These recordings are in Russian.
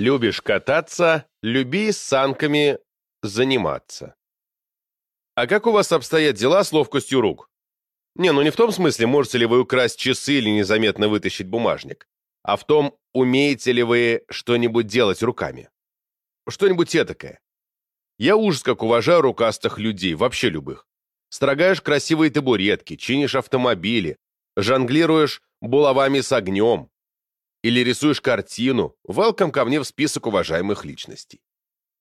Любишь кататься, люби с санками заниматься. А как у вас обстоят дела с ловкостью рук? Не, ну не в том смысле, можете ли вы украсть часы или незаметно вытащить бумажник, а в том, умеете ли вы что-нибудь делать руками. Что-нибудь этакое. Я ужас как уважаю рукастых людей, вообще любых. Строгаешь красивые табуретки, чинишь автомобили, жонглируешь булавами с огнем, или рисуешь картину, welcome ко мне в список уважаемых личностей.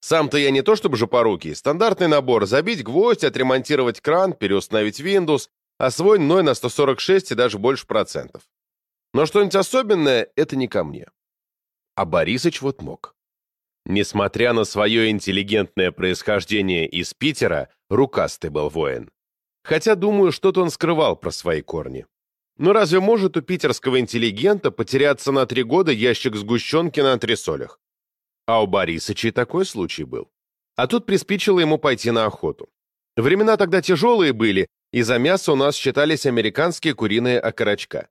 Сам-то я не то чтобы же порукий, стандартный набор – забить гвоздь, отремонтировать кран, переустановить Windows, освоен мной на 146 и даже больше процентов. Но что-нибудь особенное – это не ко мне. А Борисыч вот мог. Несмотря на свое интеллигентное происхождение из Питера, рукастый был воин. Хотя, думаю, что-то он скрывал про свои корни. Но разве может у питерского интеллигента потеряться на три года ящик сгущенки на антресолях? А у Борисыча такой случай был. А тут приспичило ему пойти на охоту. Времена тогда тяжелые были, и за мясо у нас считались американские куриные окорочка.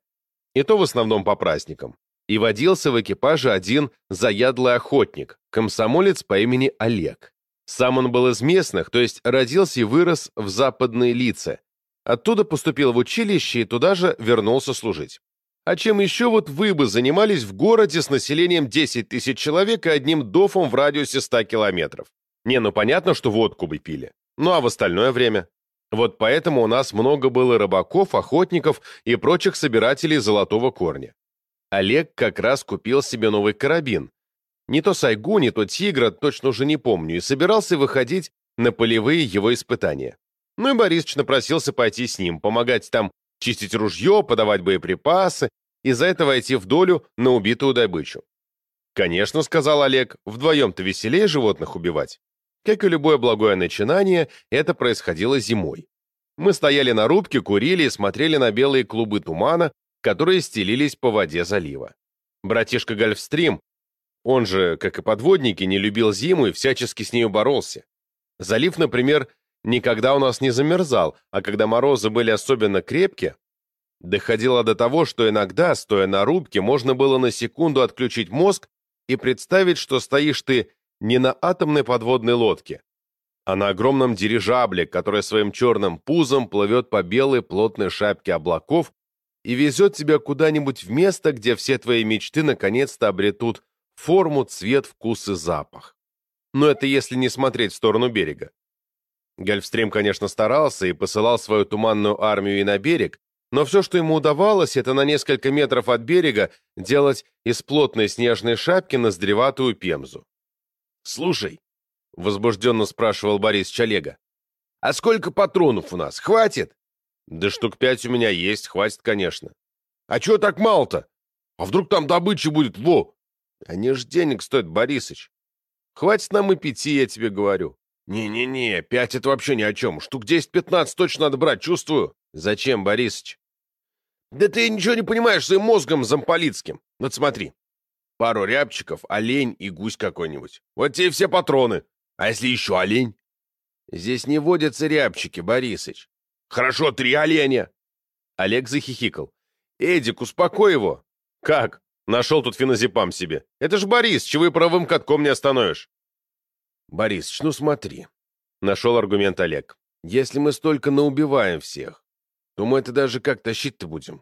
И то в основном по праздникам. И водился в экипаже один заядлый охотник, комсомолец по имени Олег. Сам он был из местных, то есть родился и вырос в западной лице, Оттуда поступил в училище и туда же вернулся служить. А чем еще вот вы бы занимались в городе с населением 10 тысяч человек и одним дофом в радиусе 100 километров? Не, ну понятно, что водку бы пили. Ну а в остальное время? Вот поэтому у нас много было рыбаков, охотников и прочих собирателей золотого корня. Олег как раз купил себе новый карабин. Не то Сайгу, не то Тигра, точно уже не помню, и собирался выходить на полевые его испытания. Ну и Борисович напросился пойти с ним, помогать там чистить ружье, подавать боеприпасы и за это войти в долю на убитую добычу. «Конечно», — сказал Олег, — «вдвоем-то веселее животных убивать». Как и любое благое начинание, это происходило зимой. Мы стояли на рубке, курили и смотрели на белые клубы тумана, которые стелились по воде залива. Братишка Гольфстрим, он же, как и подводники, не любил зиму и всячески с нею боролся. Залив, например, никогда у нас не замерзал, а когда морозы были особенно крепкие, доходило до того, что иногда, стоя на рубке, можно было на секунду отключить мозг и представить, что стоишь ты не на атомной подводной лодке, а на огромном дирижабле, который своим черным пузом плывет по белой плотной шапке облаков и везет тебя куда-нибудь в место, где все твои мечты наконец-то обретут форму, цвет, вкус и запах. Но это если не смотреть в сторону берега. Гольфстрим, конечно, старался и посылал свою туманную армию и на берег, но все, что ему удавалось, это на несколько метров от берега делать из плотной снежной шапки ноздреватую пемзу. «Слушай», — возбужденно спрашивал Борис Чалега, «а сколько патронов у нас? Хватит?» «Да штук пять у меня есть, хватит, конечно». «А чего так мало-то? А вдруг там добыча будет, во?» «Они ж денег стоят, Борисыч. Хватит нам и пяти, я тебе говорю. «Не-не-не, пять — это вообще ни о чем. Штук десять-пятнадцать точно надо брать, чувствую». «Зачем, Борисыч?» «Да ты ничего не понимаешь своим мозгом замполитским. Вот смотри. Пару рябчиков, олень и гусь какой-нибудь. Вот тебе все патроны. А если еще олень?» «Здесь не водятся рябчики, Борисыч». «Хорошо, три оленя». Олег захихикал. «Эдик, успокой его». «Как? Нашел тут феназепам себе. Это ж Борис, чего и правым катком не остановишь». Борис, ну смотри. Нашел аргумент Олег. Если мы столько наубиваем всех, то мы это даже как тащить-то будем?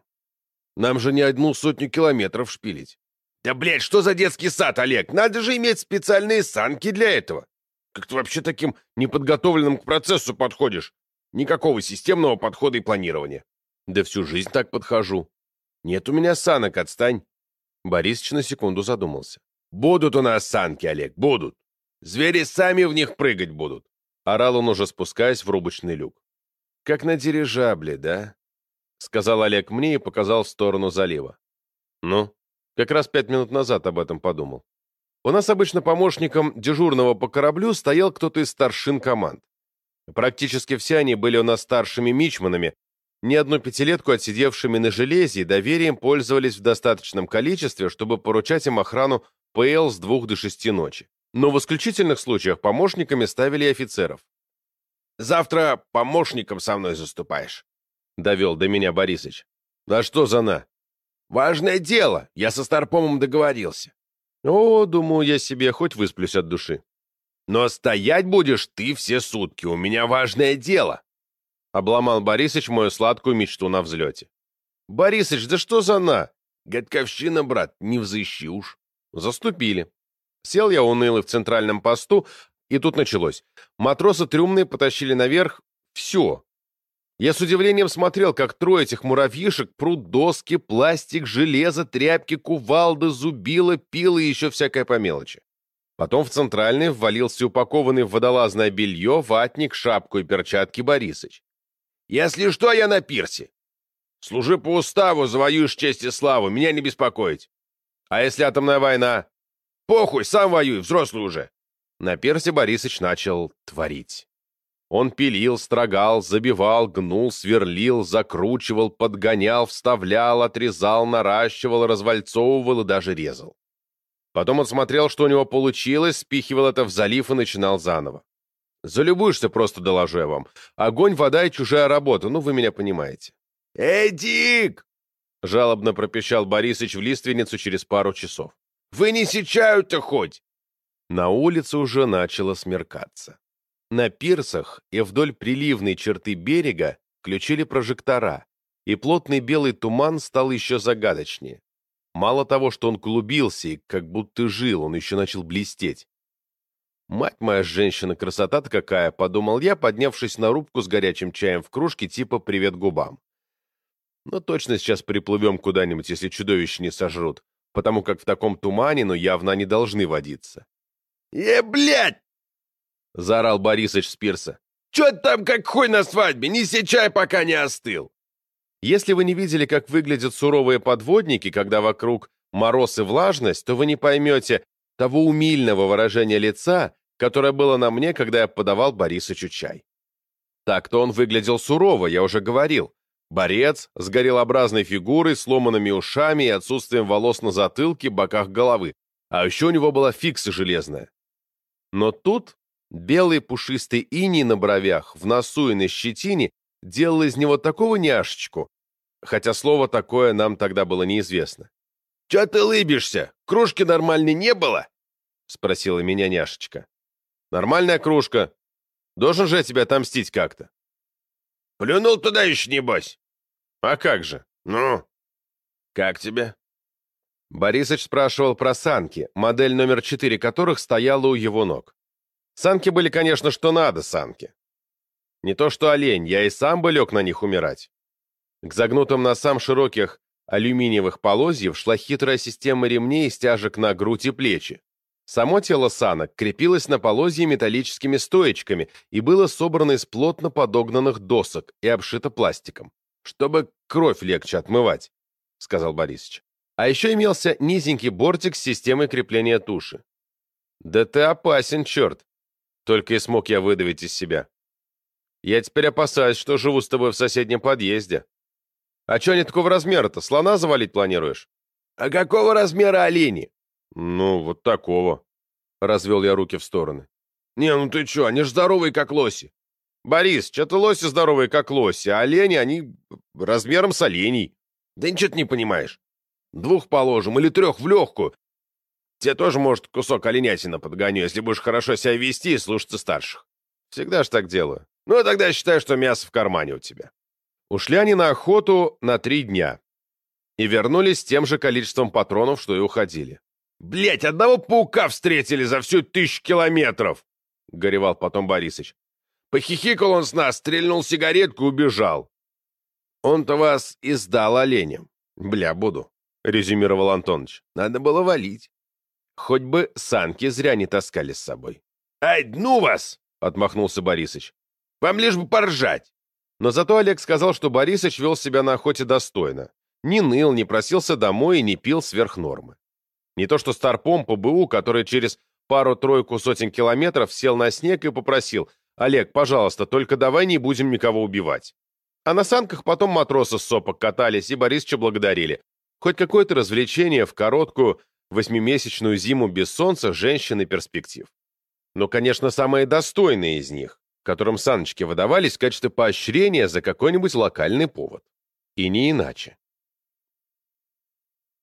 Нам же не одну сотню километров шпилить. Да, блядь, что за детский сад, Олег? Надо же иметь специальные санки для этого. Как ты вообще таким неподготовленным к процессу подходишь? Никакого системного подхода и планирования. Да всю жизнь так подхожу. Нет у меня санок, отстань. Борисыч на секунду задумался. Будут у нас санки, Олег, будут. Звери сами в них прыгать будут!» Орал он уже спускаясь в рубочный люк. «Как на дирижабле, да?» Сказал Олег мне и показал в сторону залива. «Ну, как раз пять минут назад об этом подумал. У нас обычно помощником дежурного по кораблю стоял кто-то из старшин команд. Практически все они были у нас старшими мичманами, ни одну пятилетку отсидевшими на железе и доверием пользовались в достаточном количестве, чтобы поручать им охрану ПЛ с двух до шести ночи но в исключительных случаях помощниками ставили офицеров. «Завтра помощником со мной заступаешь», — довел до меня Борисыч. «А что за на?» «Важное дело, я со Старпомом договорился. О, думаю я себе, хоть высплюсь от души. Но стоять будешь ты все сутки, у меня важное дело. Обломал Борисыч мою сладкую мечту на взлете. Борисыч, да что за на? Гадковщина, брат, не взыщи уж. Заступили. Сел я унылый в центральном посту, и тут началось. Матросы трюмные потащили наверх все. Я с удивлением смотрел, как трое этих муравьишек прут доски, пластик, железо, тряпки, кувалды, зубила, пилы и еще всякое по мелочи. Потом в центральный ввалился упакованный в водолазное белье, ватник, шапку и перчатки Борисыч. «Если что, я на пирсе. Служи по уставу, завоюешь честь и славу, меня не беспокоить. А если атомная война? Похуй, сам воюй, взрослый уже». На пирсе Борисыч начал творить. Он пилил, строгал, забивал, гнул, сверлил, закручивал, подгонял, вставлял, отрезал, наращивал, развальцовывал и даже резал. Потом он смотрел, что у него получилось, спихивал это в залив и начинал заново. Залюбуешься, просто доложу я вам. Огонь, вода и чужая работа, ну вы меня понимаете. «Эй, Дик!» — жалобно пропищал Борисыч в лиственницу через пару часов. «Вы не сечают-то хоть!» На улице уже начало смеркаться. На пирсах и вдоль приливной черты берега включили прожектора, и плотный белый туман стал еще загадочнее. Мало того, что он клубился и как будто жил, он еще начал блестеть. «Мать моя женщина, красота-то какая!» — подумал я, поднявшись на рубку с горячим чаем в кружке типа «Привет губам». «Ну точно сейчас приплывем куда-нибудь, если чудовища не сожрут, потому как в таком тумане, но явно они должны водиться». «Е, блядь!» — заорал Борисыч с пирса. «Чё ты там как хуй на свадьбе? Неси чай, пока не остыл!» Если вы не видели, как выглядят суровые подводники, когда вокруг мороз и влажность, то вы не поймете того умильного выражения лица, которое было на мне, когда я подавал Борисычу чай. Так-то он выглядел сурово, я уже говорил. Борец с горелообразной фигурой, сломанными ушами и отсутствием волос на затылке, боках головы. А еще у него была фикса железная. Но тут Белый пушистый иней на бровях, в носу и на щетине делал из него такого няшечку, хотя слово такое нам тогда было неизвестно. «Чё ты лыбишься? Кружки нормальной не было?» — спросила меня няшечка. «Нормальная кружка. Должен же я тебя отомстить как-то». «Плюнул туда еще, небось?» «А как же?» «Ну?» «Как тебе?» Борисыч спрашивал про санки, модель номер четыре которых стояла у его ног. Санки были, конечно, что надо, санки. Не то что олень, я и сам бы лег на них умирать. К загнутым носам широких алюминиевых полозьев шла хитрая система ремней и стяжек на грудь и плечи. Само тело санок крепилось на полозье металлическими стоечками и было собрано из плотно подогнанных досок и обшито пластиком, чтобы кровь легче отмывать, — сказал Борисович. А еще имелся низенький бортик с системой крепления туши. «Да ты опасен, черт!» Только и смог я выдавить из себя. Я теперь опасаюсь, что живу с тобой в соседнем подъезде. А что они такого размера-то? Слона завалить планируешь? А какого размера олени? Ну, вот такого. Развел я руки в стороны. Не, ну ты что, они ж здоровые, как лоси. Борис, что-то лоси здоровые, как лоси, а олени, они размером с оленей. Да ничего ты не понимаешь. Двух положим или трех в легкую, Тебе тоже, может, кусок оленятина подгоню, если будешь хорошо себя вести и слушаться старших. Всегда ж так делаю. Ну, тогда считай, что мясо в кармане у тебя. Ушли они на охоту на три дня. И вернулись с тем же количеством патронов, что и уходили. Блять, одного паука встретили за всю тысячу километров!» — горевал потом Борисыч. Похихикал он с нас, стрельнул сигаретку убежал. «Он-то вас и сдал оленем. Бля, буду», — резюмировал Антоныч. «Надо было валить». Хоть бы санки зря не таскали с собой. «Ай, ну вас!» — отмахнулся Борисыч. «Вам лишь бы поржать!» Но зато Олег сказал, что Борисыч вел себя на охоте достойно. Не ныл, не просился домой и не пил сверх нормы. Не то что старпом по БУ, который через пару-тройку сотен километров сел на снег и попросил «Олег, пожалуйста, только давай не будем никого убивать». А на санках потом матросы с сопок катались и Борисыча благодарили. Хоть какое-то развлечение в короткую, восьмимесячную зиму без солнца женщин и перспектив. Но, конечно, самые достойные из них, которым саночки выдавались в качестве поощрения за какой-нибудь локальный повод. И не иначе.